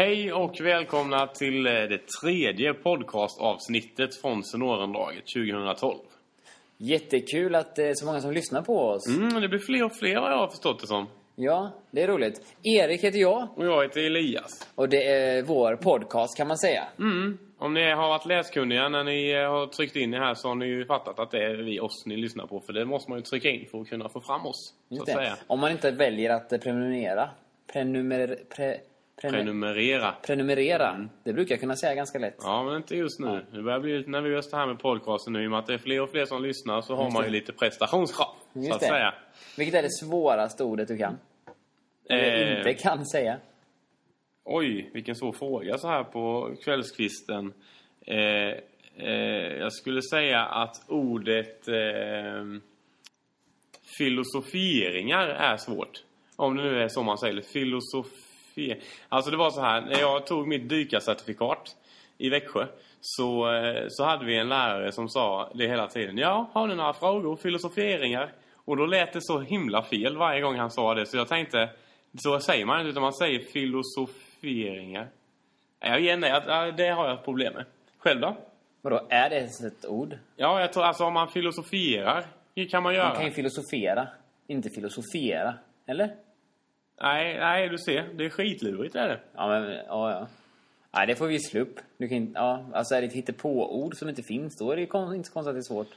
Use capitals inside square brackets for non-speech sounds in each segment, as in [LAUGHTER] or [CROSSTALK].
Hej och välkomna till eh, det tredje podcastavsnittet från Sonorendraget 2012. Jättekul att det är så många som lyssnar på oss. Mm, det blir fler och fler vad jag har förstått det som. Ja, det är roligt. Erik heter jag Och jag heter Elias. och det är vår podcast kan man säga. Mm. Om ni har varit läskunniga när ni eh, har tryckt in det här så har ni ju fattat att det är vi oss ni lyssnar på. För det måste man ju trycka in för att kunna få fram oss. Så att säga. Om man inte väljer att eh, prenumerera. Prenumer, pre, prenu- Prenumerera. prenumerera. Det brukar jag kunna säga ganska lätt. Ja, men inte just nu. Det börjar bli lite nervöst det här med podcasten nu. I och med att det är fler och fler som lyssnar så har man ju lite prestationskrav. Just så att det. säga. Vilket är det svåraste ordet du kan? Eller Eh, inte kan säga. Oj, vilken svår fråga så här på kvällskvisten. Eh, eh, jag skulle säga att ordet eh, filosofieringar är svårt. Om det nu är så man säger. Filosofi... Alltså det var så här, när jag tog mitt dykarcertifikat i Växjö så, eh, så hade vi en lärare som sa det hela tiden. Ja, har ni några frågor? Filosoferingar? Och då lät det så himla fel varje gång han sa det så jag tänkte så säger man inte utan man säger filosoferingar. Jag ger nej, det har jag problem med. Själv då? Vadå, är det ens ett ord? Ja, jag tror alltså om man filosofierar kan man göra. Man kan ju filosofera, inte filosofera. Eller? Nej, nej, du ser. Det är skitlurigt är det. Ja, men, ja, ja. Nej, det får vi slå upp. Du kan ja, alltså är det ett hittepå-ord som inte finns, då är det kon- inte så konstigt att det är svårt.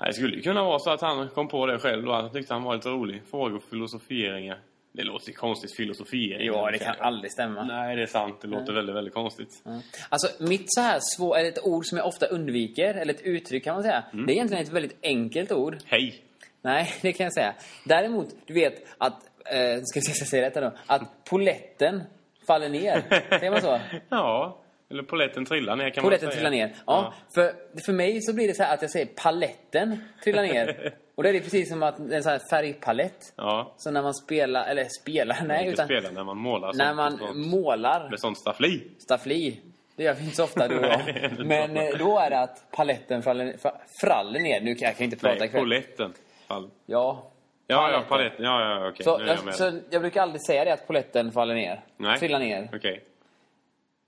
Nej, Det skulle ju kunna vara så att han kom på det själv. Att han tyckte han var lite rolig. Frågor, filosofieringar. Det låter ju konstigt, filosofiering. Ja, det kan aldrig stämma. Nej, det är sant. Det låter väldigt, väldigt konstigt. Mm. Alltså, mitt så här svår, eller ett ord som jag ofta undviker, eller ett uttryck kan man säga. Mm. Det är egentligen ett väldigt enkelt ord. Hej! Nej, [LAUGHS] det kan jag säga. Däremot, du vet att, eh, ska vi se rätt här då, att poletten faller ner. Säger man så? [LAUGHS] Ja, eller poletten trillar ner kan Poletten man säga. trillar ner. Ja, För, för mig så blir det så här att jag säger paletten trillar ner. [LAUGHS] Och då är det precis som att det en sån här färgpalett. Ja. Så när man spelar, eller spelar, nej utan spela när man målar. när man sånt- målar Med sånt staffli. staffli. Det gör vi inte så ofta du och jag. [LAUGHS] det Men eh, då är det att paletten faller, fa- fraller ner. Nu kan jag kan inte prata Nej, ikväll. poletten. Fall. Ja. Ja, ja, Paletten. Ja, ja, okej. Så, jag jag, så jag brukar aldrig säga det att poletten faller ner. Nej. Trillar ner. Okej.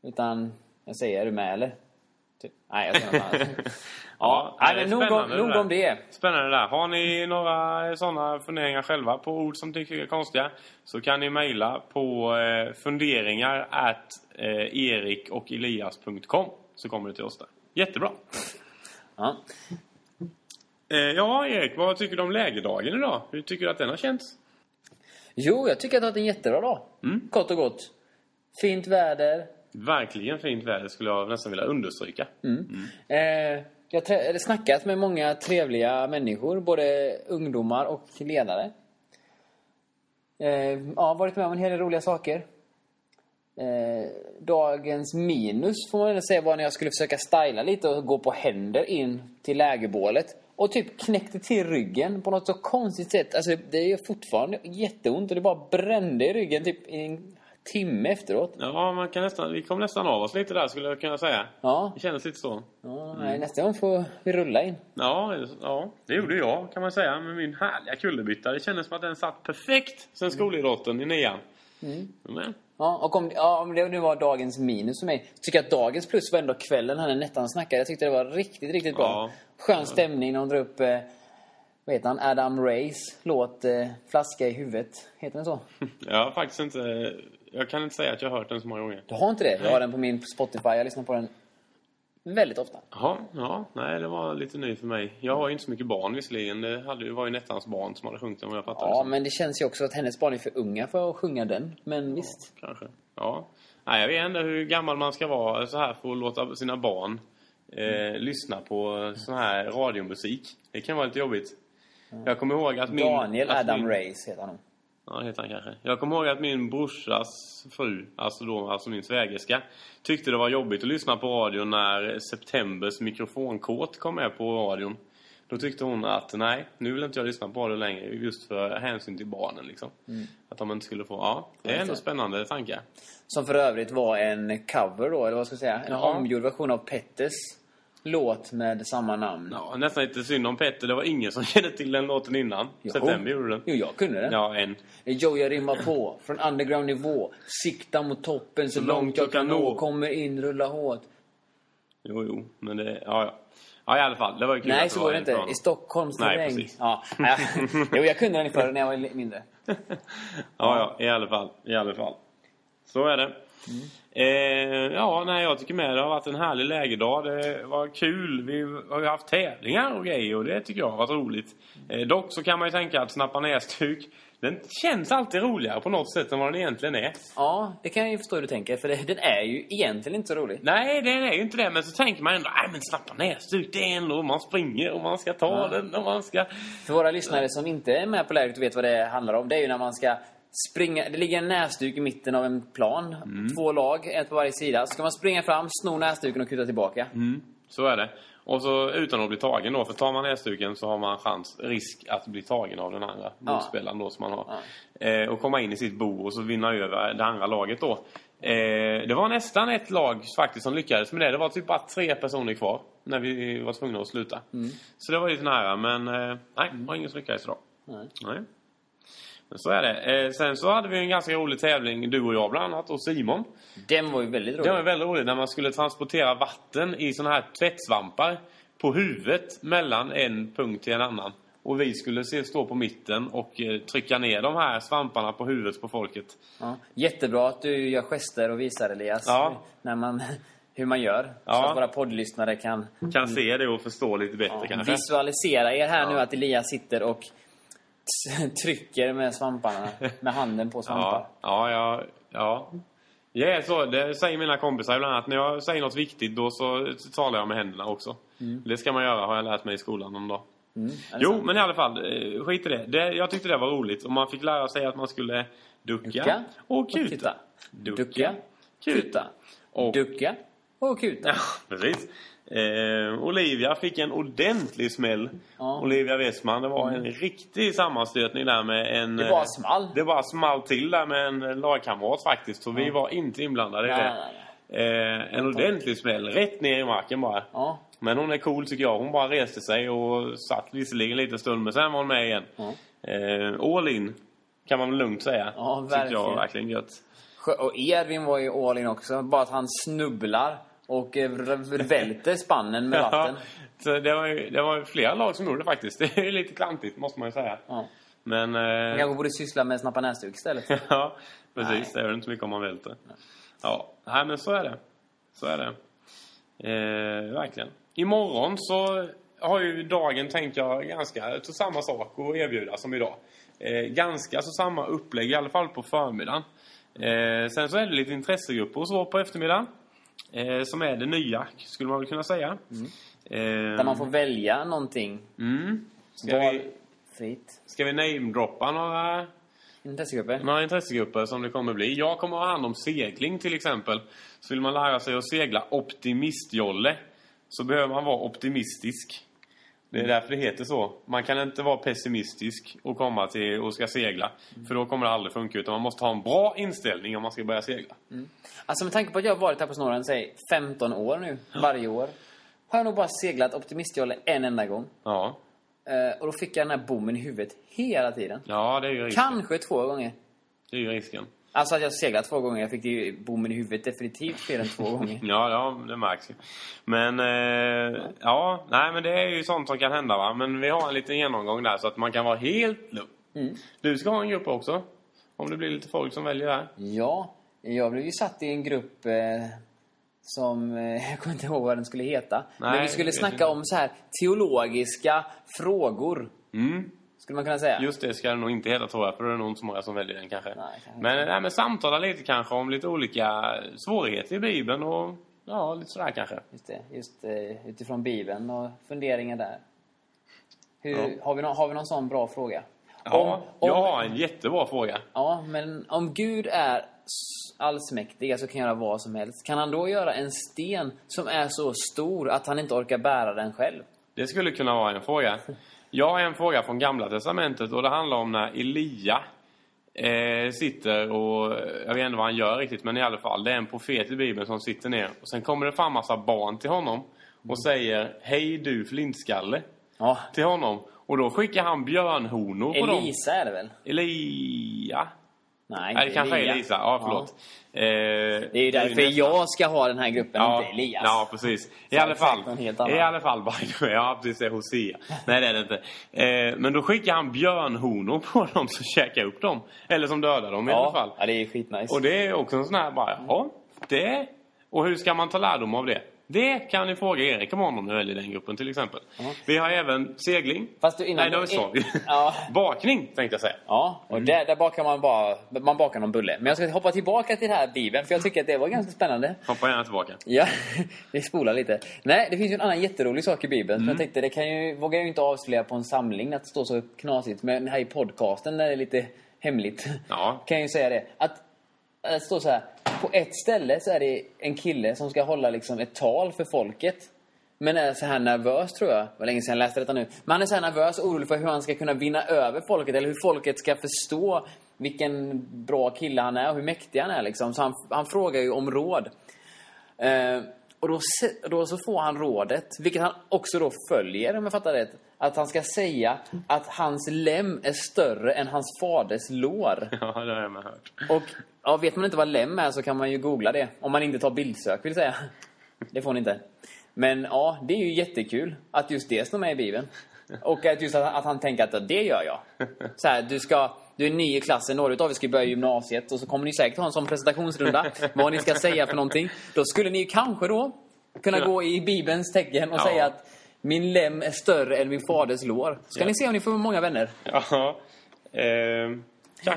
Utan jag säger, är du med eller? Typ. Nej, jag säger något annat. Ja, ja, nej, det men nog om, nog det om det. Spännande där. Har ni några sådana funderingar själva på ord som tycker är konstiga så kan ni mejla på eh, funderingar at eh, erik och elias.com så kommer det till oss där. Jättebra. Ja. Eh, ja, Erik, vad tycker du om lägerdagen idag? Hur tycker du att den har känts? Jo, jag tycker att det har varit en jättebra dag. Mm. Kort och gott. Fint väder. Verkligen fint väder skulle jag nästan vilja understryka. Eh, jag har snackat med många trevliga människor, både ungdomar och ledare. Eh, ja, varit med om en hel del roliga saker. Eh, dagens minus får man väl säga var när jag skulle försöka styla lite och gå på händer in till lägerbålet. Och typ knäckte till ryggen på något så konstigt sätt. Alltså det är fortfarande jätteont och det bara brände i ryggen typ i en timme efteråt. Ja, man kan nästan, vi kom nästan av oss lite där skulle jag kunna säga. Ja, Det kändes lite så. ja nej, nästa gång får vi rulla in. Ja, ja, det gjorde jag kan man säga med min härliga kullerbytta. Det kändes som att den satt perfekt sen skolidrotten i nian. Mm. Ja, och om, ja, om det nu var dagens minus för mig. Jag tycker att dagens plus var ändå kvällen här när Nettan snackade. Jag tyckte det var riktigt, riktigt bra. Ja. Skön stämning när hon drar upp, eh, vad heter han, Adam Rays låt eh, Flaska i huvudet. Heter den så? [LAUGHS] Jag har faktiskt inte... Jag kan inte säga att jag har hört den så många gånger. Du har inte det? Jag har den på min Spotify. Jag lyssnar på den väldigt ofta. Jaha, ja, nej det var lite ny för mig. Jag har ju inte så mycket barn visserligen. Det hade, det var ju Nettans barn som hade sjungit den vad jag fattade Ja, men det känns ju också att hennes barn är för unga för att sjunga den. Men visst. Kanske. Ja. Nej, jag vet inte hur gammal man ska vara så här för att låta sina barn eh, lyssna på sån här radiomusik. Det kan vara lite jobbigt. Jag kommer ihåg att min... Daniel att Adam min, Rays heter han. Ja, det heter han kanske. Jag kommer ihåg att min brorsas fru, alltså då, alltså min svägerska, tyckte det var jobbigt att lyssna på radion när Septembers mikrofonkåt kom med på radion. Då tyckte hon att nej, nu vill inte jag lyssna på radio längre just för hänsyn till barnen liksom. Att de inte skulle få, ja, det är ändå spännande tankar. Som för övrigt var en cover då, eller vad ska jag säga? En Ja. omgjord version av Petters låt med samma namn. Ja, nästan lite synd om Petter. Det var ingen som [LAUGHS] kände till den låten innan. Jo. September gjorde den. Jo, jag kunde den. Ja, en. Jo, jag rimmar på. Från underground nivå. Sikta mot toppen så, långt jag kan nå. Kommer in, rulla hårt. Jo, jo. Men det... Ja, ja. Ja, i alla fall. Det var ju kul Nej, så var det inte. från- I Stockholms Nej, terräng. precis. Ja. [LAUGHS] Jo, jag kunde den förr när jag var mindre. [LAUGHS] ja, ja, i alla fall. I alla fall. Så är det. Eh, ja, nej, jag tycker med det har varit en härlig lägerdag. Det var kul. Vi har ju haft tävlingar och grejer och det tycker jag har varit roligt. Eh, dock så kan man ju tänka att snappa näsduk, den känns alltid roligare på något sätt än vad den egentligen är. Ja, det kan jag ju förstå hur du tänker. För det, den är ju egentligen inte så rolig. Nej, den är ju inte det. Men så tänker man ändå, nej men snappa näsduk, det är ändå man springer och man ska ta Ja. den och man ska... För våra lyssnare som inte är med på lägret och vet vad det handlar om. Det är ju när man ska springa. Det ligger en näsduk i mitten av en plan. Två lag, ett på varje sida. Så ska man springa fram, sno näsduken och kuta tillbaka. Mm, så är det. Och så utan att bli tagen då. För tar man näsduken så har man chans, risk att bli tagen av den andra motspelaren då som man har. Eh, och komma in i sitt bo och så vinna över det andra laget då. Eh, det var nästan ett lag faktiskt som lyckades med det. Det var typ bara tre personer kvar när vi var tvungna att sluta. Så det var lite nära men eh, nej, det var ingen som lyckades idag. Nej. Nej. Så är det. Eh, sen så hade vi en ganska rolig tävling, du och jag bland annat, och Simon. Den var ju väldigt rolig. Det var väldigt roligt när man skulle transportera vatten i såna här tvättsvampar på huvudet mellan en punkt till en annan. Och vi skulle se, stå på mitten och eh, trycka ner de här svamparna på huvudet på folket. Ja. Jättebra att du gör gester och visar Elias. Ja. När man, [LAUGHS] hur man gör. Ja. Så att våra poddlyssnare kan Kan se det och förstå lite bättre ja, kanske. visualisera er här nu att Elias sitter och [LAUGHS] trycker med svamparna. Med handen på svampar. Ja, ja, ja. ja. Ja, så, det säger mina kompisar ibland att när jag säger något viktigt då så talar jag med händerna också. Det ska man göra har jag lärt mig i skolan någon dag. Mm, Jo, sant? men i alla fall, eh, skit i det. det. Jag tyckte det var roligt. Och man fick lära sig att man skulle ducka, Ducka och kuta. kuta. Ducka, Ducka, kuta. och... Ducka och kuta. Ja, precis. Eh, Olivia fick en ordentlig smäll. Ja. Mm. Olivia Westman. Det var en riktig sammanstötning där med en... Det eh, bara small. Det bara small till där med en lagkamrat faktiskt. Så vi var inte inblandade i Nej, det. nej, Eh, en ordentlig smäll. Rätt ner i marken bara. Ja. Men hon är cool tycker jag. Hon bara reste sig och satt visserligen lite stund men sen var hon med igen. Ja. Eh, all in. Kan man lugnt säga. Ja, Tyckte jag verkligen. verkligen gött. Och Edvin var ju all in också. Bara att han snubblar och eh, välter spannen med vatten. så det var, ju, det var ju flera lag som gjorde det faktiskt. [LAUGHS] Det är lite klantigt måste man ju säga. Ja. Men... Man Eh, kanske borde syssla med snappa näsduk istället. [LAUGHS] ja, precis. Nej. Det väl inte så mycket om man välter. Ja, nej men så är det. Så är det. Eh, verkligen. Imorgon så har ju dagen, tänker jag, ganska så samma sak att erbjuda som idag. Eh, ganska så samma upplägg, i alla fall på förmiddagen. Eh, sen så är det lite intressegrupper och så på eftermiddagen. Eh, som är det nya, skulle man väl kunna säga. Eh, Där man får välja någonting. mm. Ska, vi, ska vi namedroppa några Intressegrupper. några intressegrupper som det kommer bli. Jag kommer att ha hand om segling till exempel. Så vill man lära sig att segla optimistjolle så behöver man vara optimistisk. Det är därför det heter så. Man kan inte vara pessimistisk och komma till och ska segla. För då kommer det aldrig funka. Utan man måste ha en bra inställning om man ska börja segla. Alltså med tanke på att jag har varit här på Snorren, säg 15 år nu, varje år. Har jag nog bara seglat optimistjolle en enda gång. Ja. Eh, och då fick jag den här bommen i huvudet hela tiden. ja, det är ju risken. Kanske två gånger. Det är ju risken. Alltså att jag seglat två gånger. Jag fick det ju bommen i huvudet definitivt fler än två gånger. [LAUGHS] Ja, ja, det märks ju. Men, eh, ja, nej men det är ju sånt som kan hända va. Men vi har en liten genomgång där så att man kan vara helt lugn. Mm. Du ska ha en grupp också. Om det blir lite folk som väljer där. Ja, jag blev ju satt i en grupp eh, som... Eh, [LAUGHS] jag kommer inte ihåg vad den skulle heta. Men Nej, vi skulle snacka inte. om så här teologiska frågor. Mm. Skulle man kunna säga. Just det ska det nog inte heta tror jag, för det är nog inte så många som väljer den kanske. Nej, kanske men, nej, men samtala lite kanske om lite olika svårigheter i Bibeln och ja, lite sådär kanske. Just det. Just eh, utifrån Bibeln och funderingar där. Hur, Ja. har, vi någon, har vi någon sån bra fråga? Ja, Om- om- jag har en jättebra fråga. Ja, men om Gud är allsmäktig, alltså kan göra vad som helst. Kan han då göra en sten som är så stor att han inte orkar bära den själv? Det skulle kunna vara en fråga. Jag har en fråga från Gamla Testamentet och det handlar om när Elia eh, sitter och, jag vet inte vad han gör riktigt, men i alla fall, det är en profet i Bibeln som sitter ner. Och sen kommer det fram massa barn till honom och säger Hej du flintskalle Ja. till honom. Och då skickar han björnhonor på dem. Elisa är det väl? Elia? Nej, Nej, det kanske är. Elisa. Ja, förlåt. Eh, Det är ju därför nästan- jag ska ha den här gruppen, Ja, inte Elias. ja, precis. I alla fall, i alla fall, by the way, ja precis, det är Hosea. Nej det är det inte. Eh, men då skickar han björnhonor på dem som käkar upp dem. Eller som dödar dem i alla fall. Ja, det är skitnice. Och det är också en sån här bara, ja, det. Och hur ska man ta lärdom av det? Det kan ni fråga Erik om honom nu väljer den gruppen till exempel. Vi har även segling. Fast du, innan Nej, det sa vi. [LAUGHS] Ja. [LAUGHS] Bakning tänkte jag säga. Ja, och där, där bakar man bara man bakar någon bulle. Men jag ska hoppa tillbaka till den här bibeln, för jag tycker att det var ganska spännande. Hoppa gärna tillbaka. Ja, [LAUGHS] vi spolar lite. Nej, det finns ju en annan jätterolig sak i Bibeln. Mm. Jag tänkte, det kan ju, vågar jag ju inte avslöja på en samling att det står så knasigt. Men här i podcasten, när det är lite hemligt, Ja. kan jag ju säga det. Att det står så här, på ett ställe så är det en kille som ska hålla liksom ett tal för folket. Men är så här nervös tror jag. Det var länge sedan jag läste detta nu. Men han är så här nervös och orolig för hur han ska kunna vinna över folket. Eller hur folket ska förstå vilken bra kille han är och hur mäktig han är. Liksom. Så han, han frågar ju om råd. Eh, och då, då så får han rådet, vilket han också då följer om jag fattar rätt. Att han ska säga att hans lem är större än hans faders lår. [LAUGHS] Ja, det har jag hört. Och ja, vet man inte vad lem är så kan man ju googla det. Om man inte tar bildsök vill säga. Det får ni inte. Men ja, det är ju jättekul att just det står med i Bibeln. Och att just att, att han tänker att det gör jag. Så här, du, ska, du är ny i klassen, några av er ska börja gymnasiet och så kommer ni säkert ha en sån presentationsrunda. [LAUGHS] vad ni ska säga för någonting. Då skulle ni ju kanske då kunna Ja. gå i Bibelns tecken och Ja. säga att min lem är större än min faders lår. Ska Ja. ni se om ni får många vänner. Ja. Ehm,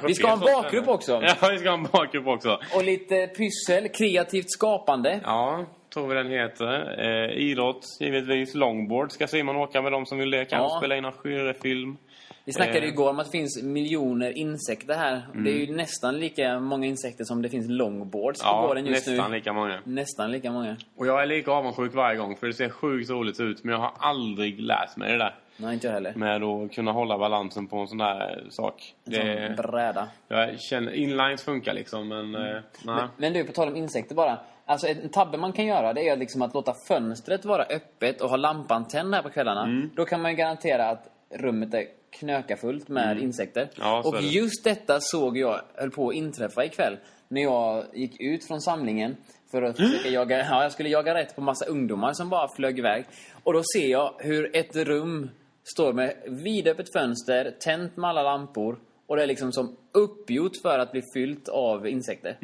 Vi ska ha en bakgrupp också. Ja, vi ska ha en bakgrupp också. Och lite pyssel, kreativt skapande. Ja, tror vi den heter. Eh, idrott, givetvis. Longboard ska Simon åka med de som vill det. Kanske Ja. spela in en skyrefilm. Vi snackade Eh. igår om att det finns miljoner insekter här. Det är ju nästan lika många insekter som det finns longboards på Ja, gården just nästan nu. lika många. Nästan lika många. Och jag är lika avundsjuk varje gång för det ser sjukt roligt ut. Men jag har aldrig lärt mig det där. Nej, inte jag heller. Med att kunna hålla balansen på en sån där sak. En sån Det, bräda. jag känner, inlines funkar liksom men... eh, nej. Men du, på tal om insekter bara. Alltså en tabbe man kan göra det är liksom att låta fönstret vara öppet och ha lampan tänd här på kvällarna. Mm. Då kan man ju garantera att rummet är knökafullt med insekter. Mm. Ja, så och just detta såg jag höll på att inträffa ikväll. När jag gick ut från samlingen för att försöka jaga, ja, jag skulle jaga rätt på massa ungdomar som bara flög iväg. Och då ser jag hur ett rum står med vidöppet fönster, tänt med alla lampor och det är liksom som uppgjort för att bli fyllt av insekter.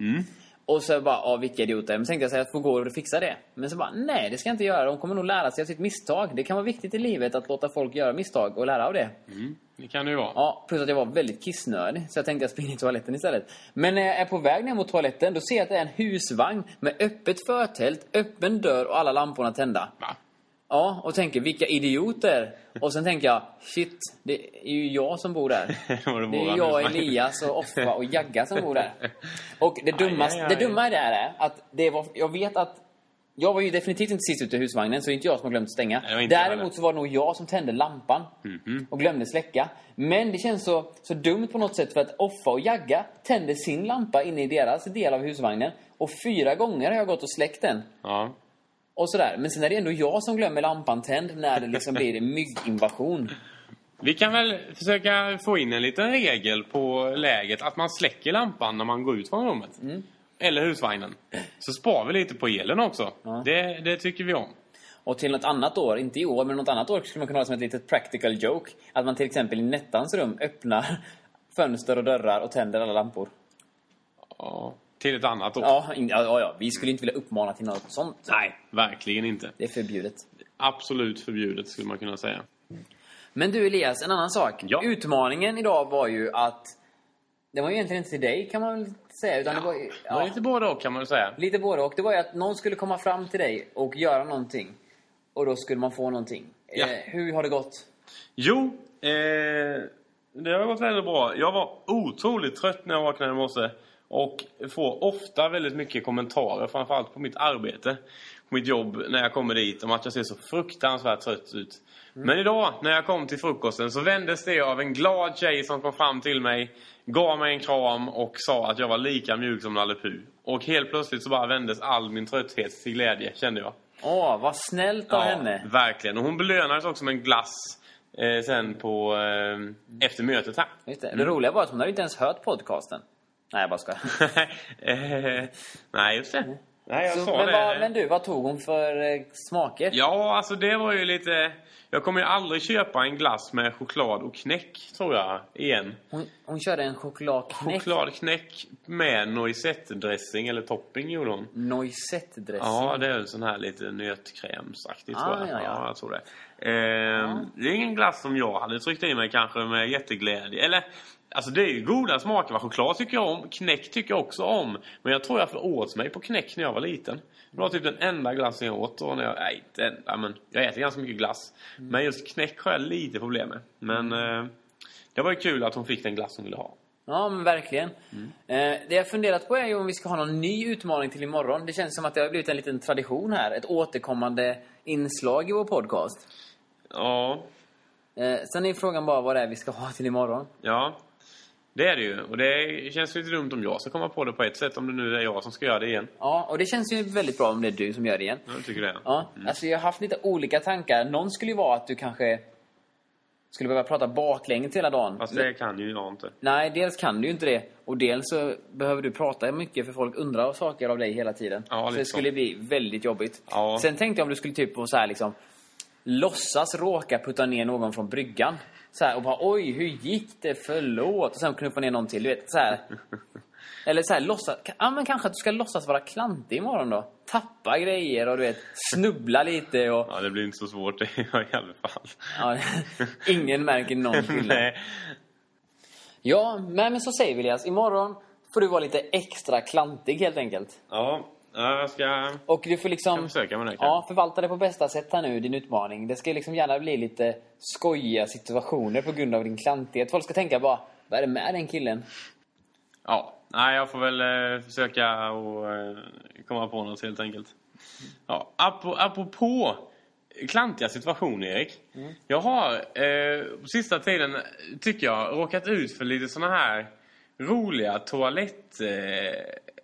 Och så bara, ja vilka idioter. Men så tänkte jag säga att få gå och fixa det. Men så bara, nej det ska jag inte göra. De kommer nog lära sig av sitt misstag. Det kan vara viktigt i livet att låta folk göra misstag och lära av det. Mm, det kan det ju vara. Ja, plus att jag var väldigt kissnödig. Så jag tänkte jag springer i toaletten istället. Men när jag är på väg ner mot toaletten, då ser jag att det är en husvagn med öppet förtält, öppen dörr och alla lamporna tända. Va? Ja, och tänker vilka idioter. Och sen tänker jag, shit, det är ju jag som bor där. [LAUGHS] Det är våran jag? Elias och Offa och Jagga som bor där. Och det dumma, [LAUGHS] Aj, aj, aj. det dumma i det här är att det var, jag vet att jag var ju definitivt inte sist ut i husvagnen, så det är inte jag som har glömt stänga. Jag heller. Däremot så var det nog jag som tände lampan Mhm. och glömde släcka. Men det känns så, så dumt på något sätt för att Offa och Jagga tände sin lampa inne i deras del av husvagnen. Och fyra gånger har jag gått och släckt den. Ja. Och sådär. Men sen är det ändå jag som glömmer lampan tänd när det liksom blir en mygginvasion. Vi kan väl försöka få in en liten regel på läget att man släcker lampan när man går ut från rummet. Mm. Eller husvagnen. Så sparar vi lite på elen också. Det, det tycker vi om. Och till något annat år, inte i år, men något annat år skulle man kunna ha som ett litet practical joke. Att man till exempel i Nettans rum öppnar fönster och dörrar och tänder alla lampor. Ja. Till ett annat år. Ja, in, ja, ja, ja, vi skulle inte vilja uppmana till något sånt. Nej, verkligen inte. Det är förbjudet. Absolut förbjudet skulle man kunna säga. Men du Elias, en annan sak. Ja. Utmaningen idag var ju att... Det var ju egentligen inte till dig kan man väl säga, utan det var ju... Det var lite både och kan man väl säga. Lite både och. Det var ju att någon skulle komma fram till dig och göra någonting. Och då skulle man få någonting. Ja. Eh, hur har det gått? Jo, eh, det har gått väldigt bra. Jag var otroligt trött när jag vaknade i morse. Och får ofta väldigt mycket kommentarer, framförallt på mitt arbete. På mitt jobb, när jag kommer dit, om att jag ser så fruktansvärt trött ut. Men idag, när jag kom till frukosten, så vändes det av en glad tjej som kom fram till mig. Gav mig en kram och sa att jag var lika mjuk som Nalle Puh. Och helt plötsligt så bara vändes all min trötthet till glädje, kände jag. Åh, vad snällt av Ja, henne. verkligen. Och hon belönades också med en glass eh, sen på, eh, efter mötet här. Just det. det roliga var att hon hade inte ens hört podcasten. Nej, jag bara eh, [LAUGHS] nej, just det. Nej, jag Så, sa men, det. vad, men du, vad tog hon för eh, smaker? Ja, alltså det var ju lite... Jag kommer ju aldrig köpa en glass med choklad och knäck, tror jag, igen. Hon, hon körde en chokladknäck. Chokladknäck med noisette-dressing eller topping gjorde hon. Noisette-dressing. Ja, det är en sån här lite nötkrämsaktig Ah, tror jag. ja, ja. jag tror det. Ehm, Det är ingen glass som jag hade tryckt i mig kanske med jätteglädje. Eller, alltså det är ju goda smaker. va? Choklad tycker jag om, knäck tycker jag också om. Men jag tror jag åt mig på knäck när jag var liten. Det var typ den enda glassen jag åt. Och när jag, nej, inte enda, men jag äter ganska mycket glass. Mm. Men just knäck har jag lite problem med. Men eh, det var ju kul att hon fick den glass hon ville ha. Ja, men verkligen. Mm. Eh, det jag funderat på är ju om vi ska ha någon ny utmaning till imorgon. Det känns som att det har blivit en liten tradition här. Ett återkommande inslag i vår podcast. Ja, Eh, sen är frågan bara vad det är vi ska ha till imorgon. Ja, det är det ju. Och det känns lite dumt om jag ska komma på det på ett sätt, om det nu är jag som ska göra det igen. Ja, och det känns ju väldigt bra om det är du som gör det igen. Jag tycker det. Ja, alltså jag har haft lite olika tankar. Någon skulle ju vara att du kanske skulle behöva prata baklänges hela dagen. Fast det kan ju jag inte. Nej, dels kan du ju inte det. Och dels så behöver du prata mycket för folk undrar saker av dig hela tiden. Ja, så det skulle bli väldigt jobbigt. Ja. Sen tänkte jag om du skulle typ så här liksom låtsas råka putta ner någon från bryggan. Så här, och bara oj, hur gick det? Förlåt. Och sen knuffa ner någon till. Du vet, så här. [LAUGHS] Eller så här, låtsas... Ja, men kanske att du ska låtsas vara klantig imorgon då. Tappa grejer och du vet, snubbla lite och... Ja, det blir inte så svårt [LAUGHS] i alla fall. Ja, [LAUGHS] ingen märker någon skillnad. Nej. Ja, men, men så säger vi Elias. Imorgon får du vara lite extra klantig helt enkelt. Ja, jag ska... Och du får liksom... Försöka med det. Ja, förvalta det på bästa sätt här nu, din utmaning. Det ska liksom gärna bli lite skojiga situationer på grund av din klantighet. Folk ska tänka bara, vad är det med den killen? Ja, nej, jag får väl eh, försöka och eh, komma på något helt enkelt. Ja, apro- apropå klantiga situationer, Erik. Jag har eh, på sista tiden, tycker jag, råkat ut för lite såna här roliga toalett... Eh,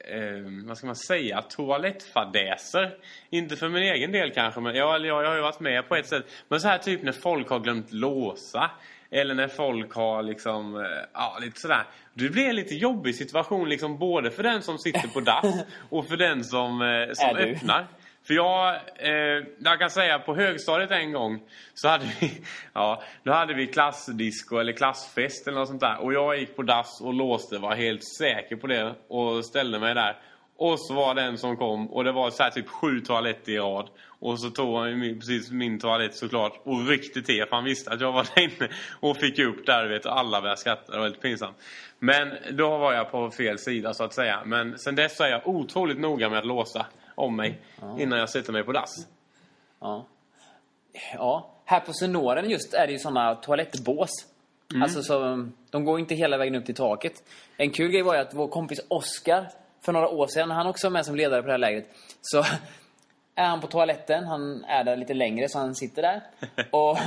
eh, vad ska man säga? Toalettfadäser. Inte för min egen del kanske, men jag, jag, jag har ju varit med på ett sätt. Men så här typ när folk har glömt låsa. Eller när folk har liksom, eh, ja lite sådär. Det blir en lite jobbig situation liksom både för den som sitter på dass [LAUGHS] och för den som, eh, som öppnar. För jag, eh, jag kan säga på högstadiet en gång så hade vi, [LAUGHS] ja, då hade vi klassdisco eller klassfest eller något sånt där. Och jag gick på dass och låste, var helt säker på det och ställde mig där. Och så var den som kom och det var så typ sju toaletter i rad. Och så tog han min- precis min toalett såklart och ryckte till för han visste att jag var där inne. Och fick upp där vet och alla började skratta. Det var lite pinsamt. Men då var jag på fel sida så att säga. Men sen dess är jag otroligt noga med att låsa om mig innan jag sätter mig på dass. Ja. ja. Här på Sonoren just är det ju såna toalettbås. Alltså så, de går inte hela vägen upp till taket. En kul grej var ju att vår kompis Oskar för några år sedan, han också var med som ledare på det här lägret. Så [LAUGHS] är han på toaletten, han är där lite längre så han sitter där. [LAUGHS] Och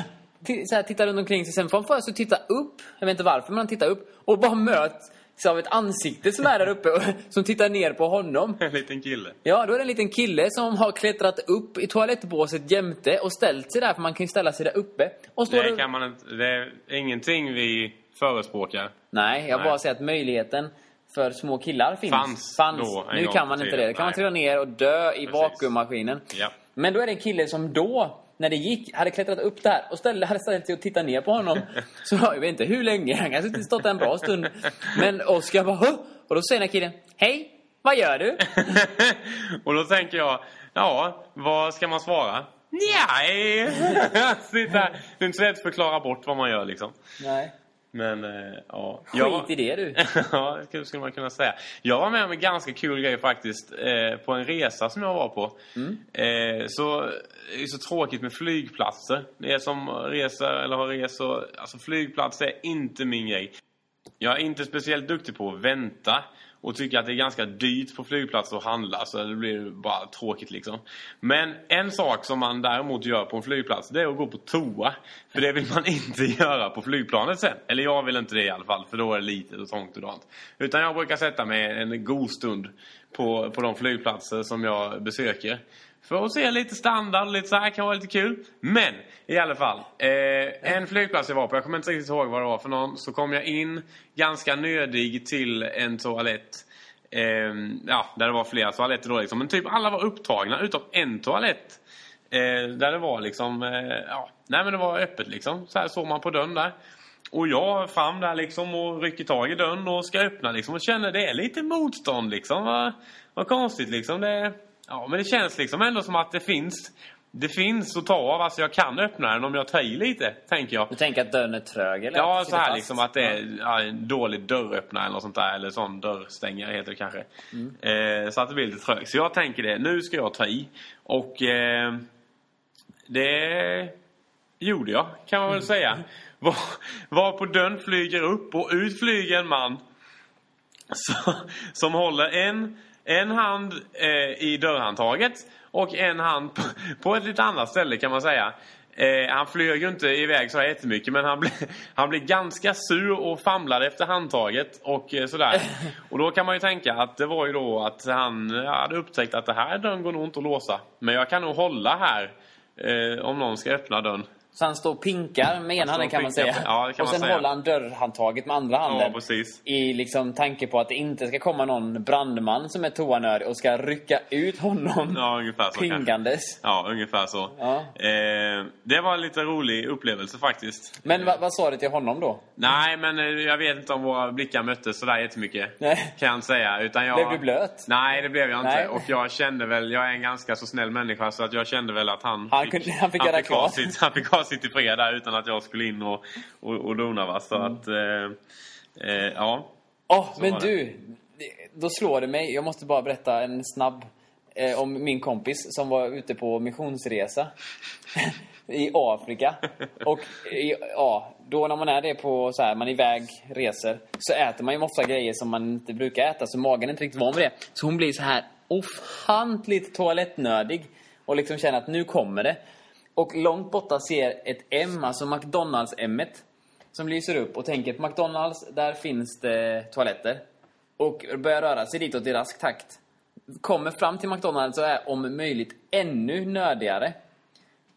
så här, tittar runt omkring sig. Sen får han för sig att titta upp. Jag vet inte varför, men han tittar upp. Och bara möts av ett ansikte som är där uppe och [LAUGHS] som tittar ner på honom. En liten kille. Ja, då är det en liten kille som har klättrat upp i toalettbåset jämte och ställt sig där, för man kan ju ställa sig där uppe. Och står Det kan man inte, det är ingenting vi förespråkar. Nej, jag Nej. bara säger att möjligheten för små killar finns. Fanns då en Nu kan man inte det. Då kan man trilla ner och dö i Precis. vakuummaskinen. Ja. Men då är det en kille som då, när det gick, hade klättrat upp där och ställde, hade ställt sig och tittat ner på honom. [LAUGHS] Så jag vet inte hur länge, han kanske inte stått där en bra stund. Men Oskar bara Hå? Och då säger den här killen, Hej, vad gör du? [LAUGHS] och då tänker jag, ja, vad ska man svara? Nej! [LAUGHS] Sitta, det är inte så lätt att förklara bort vad man gör liksom. Nej. Men, eh, ja. Skit i det du. [LAUGHS] ja, det skulle man kunna säga. Jag var med om en ganska kul grej faktiskt. Eh, på en resa som jag var på. Eh, så det är så tråkigt med flygplatser. Det är som reser eller har resor. Alltså flygplatser är inte min grej. Jag är inte speciellt duktig på att vänta och tycker att det är ganska dyrt på flygplatser att handla så det blir bara tråkigt liksom. Men en sak som man däremot gör på en flygplats det är att gå på toa. För det vill man [LAUGHS] inte göra på flygplanet sen. Eller jag vill inte det i alla fall för då är det litet och trångt och dant. Utan jag brukar sätta mig en god stund på, på de flygplatser som jag besöker. För att se lite standard och lite så här kan vara lite kul. Men i alla fall. Eh, en flygplats jag var på, jag kommer inte riktigt ihåg vad det var för någon. Så kom jag in ganska nödig till en toalett. Eh, ja, där det var flera toaletter då liksom. Men typ alla var upptagna utom en toalett. Eh, där det var liksom, eh, ja, nej men det var öppet liksom. Så här såg man på dörren där. Och jag fram där liksom och rycker tag i dörren och ska öppna liksom och känner det är lite motstånd liksom. Vad, vad konstigt liksom. Det, ja, men det känns liksom ändå som att det finns det finns att ta av. Alltså jag kan öppna den om jag tar i lite, tänker jag. Du tänker att dörren är trög eller? Ja, så här fast? liksom att det är ja, en dålig dörröppnare eller något sånt där. Eller sån dörrstängare heter det kanske. Eh, så att det blir lite trögt. Så jag tänker det, nu ska jag ta i. Och eh, det gjorde jag, kan man väl säga. [LAUGHS] Var, var på dörren flyger upp och ut flyger en man. Så, som håller en, en hand eh, i dörrhandtaget och en hand på, [LAUGHS] på ett lite annat ställe kan man säga. Eh, han flög ju inte iväg så jättemycket men han blev, [LAUGHS] han blev ganska sur och famlade efter handtaget och eh, sådär. [LAUGHS] Och då kan man ju tänka att det var ju då att han hade upptäckt att det här dörren går nog inte att låsa. Men jag kan nog hålla här eh, om någon ska öppna dörren. Så han står och pinkar med ena handen kan man säga. ja, kan och man sen säga. håller han dörrhandtaget med andra handen. Ja. I liksom tanke på att det inte ska komma någon brandman som är toanörd och ska rycka ut honom Ja, ungefär så kanske. pingandes. Ja, ungefär så. Ja. Eh, det var en lite rolig upplevelse faktiskt. Men vad, sa du till honom då? Nej, men eh, jag vet inte om våra blickar möttes sådär jättemycket. Nej. Kan jag säga. Utan jag... Blev du blöt? Nej, det blev jag inte. Nej. Och jag kände väl, jag är en ganska så snäll människa så att jag kände väl att han, Han kunde- han fick göra ha klart. sitt, han fick ha sitt i fred där utan att jag skulle in och, och, och dona va. Så Mm. att, eh, eh, ja. Åh, men du! Då slår det mig. Jag måste bara berätta en snabb eh, om min kompis som var ute på missionsresa [LAUGHS] i Afrika. Och ja, då när man är det på så här, man är iväg, reser, så äter man ju ofta grejer som man inte brukar äta, så magen är inte riktigt van vid det. Så hon blir så här ofantligt toalettnödig och liksom känner att nu kommer det. Och långt borta ser ett M, alltså McDonalds-M-et, som lyser upp och tänker på McDonalds, där finns det toaletter. Och börjar röra sig ditåt i rask takt. Kommer fram till McDonalds och är om möjligt ännu nördigare.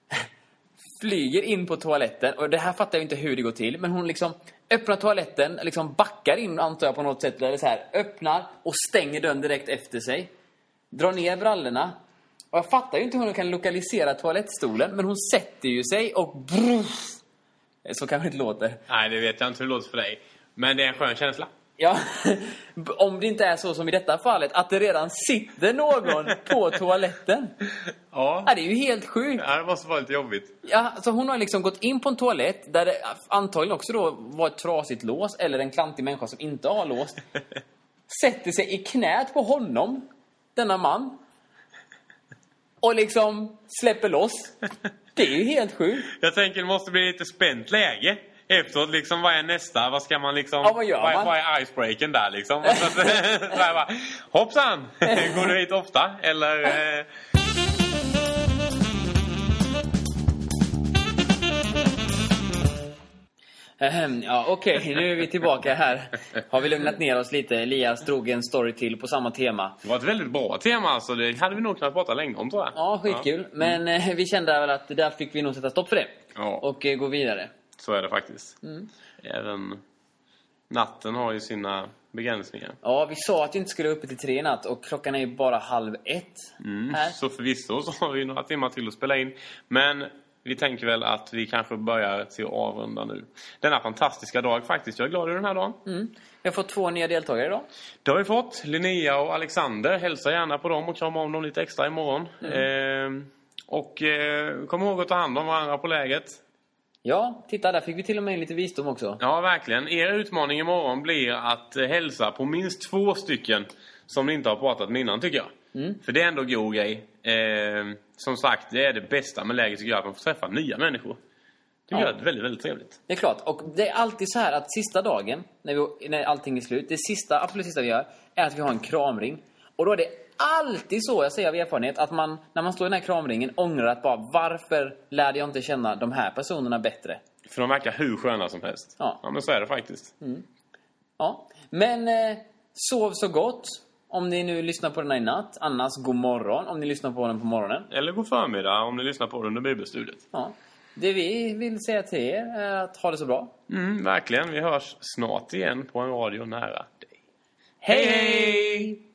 [LAUGHS] Flyger in på toaletten, och det här fattar jag inte hur det går till, men hon liksom öppnar toaletten, liksom backar in antar jag på något sätt, eller så här, öppnar och stänger dörren direkt efter sig. Drar ner brallorna. Och jag fattar ju inte hur hon kan lokalisera toalettstolen, men hon sätter ju sig och bruff, Så kanske det inte låter. Nej, det vet jag inte hur det låter för dig. Men det är en skön känsla. Ja, [LAUGHS] om det inte är så som i detta fallet, att det redan sitter någon på [LAUGHS] toaletten. Ja. Ja, det är ju helt sjukt. ja det måste vara lite jobbigt. Ja, så hon har liksom gått in på en toalett där det antagligen också då var ett trasigt lås eller en klantig människa som inte har låst. [LAUGHS] Sätter sig i knät på honom, denna man. Och liksom släpper loss. Det är ju helt sjukt. [LAUGHS] Jag tänker det måste bli lite spänt läge. Efteråt liksom, vad är nästa? Vad ska man liksom... Ja, vad gör vad, man? vad är icebreaken där liksom? [LAUGHS] Så [LAUGHS] så här bara, Hoppsan! Går du hit ofta? Eller... Eh... Ja, okej, nu är vi tillbaka här. Har vi lugnat ner oss lite. Elias drog en story till på samma tema. Det var ett väldigt bra tema alltså. Det hade vi nog kunnat prata länge om tror jag. Ja, skitkul. Men eh, vi kände väl att där fick vi nog sätta stopp för det. Ja. Och eh, gå vidare. Så är det faktiskt. Mm. Även natten har ju sina begränsningar. Ja, vi sa att vi inte skulle uppe till tre i natt och klockan är ju bara halv ett Mm. Så förvisso så har vi några timmar till att spela in. Men vi tänker väl att vi kanske börjar till att avrunda nu. Denna fantastiska dag faktiskt. Jag är glad över den här dagen. Mm. Vi har fått två nya deltagare idag. Det har vi fått. Linnea och Alexander. Hälsa gärna på dem och krama om dem lite extra imorgon. Eh, och eh, kom ihåg att ta hand om varandra på läget. Ja, titta där fick vi till och med in lite visdom också. Ja, verkligen. Er utmaning imorgon blir att hälsa på minst två stycken som ni inte har pratat med innan, tycker jag. För det är ändå god grej. Eh, som sagt, det är det bästa med läget, tycker jag, att man får träffa nya människor. Det Ja. gör det väldigt, väldigt trevligt. Det är klart. Och det är alltid så här att sista dagen, när, vi, när allting är slut, det sista, absolut sista vi gör, är att vi har en kramring. Och då är det alltid så, jag säger av erfarenhet, att man, när man står i den här kramringen ångrar att bara varför lärde jag inte känna de här personerna bättre? För de verkar hur sköna som helst. Ja. ja men så är det faktiskt. Ja. Men eh, sov så gott Om ni nu lyssnar på den här i natt. Annars god morgon om ni lyssnar på den på morgonen. Eller god förmiddag om ni lyssnar på det under bibelstudiet. Ja. Det vi vill säga till er är att ha det så bra. Mm, verkligen. Vi hörs snart igen på en radio nära dig. Hej hej!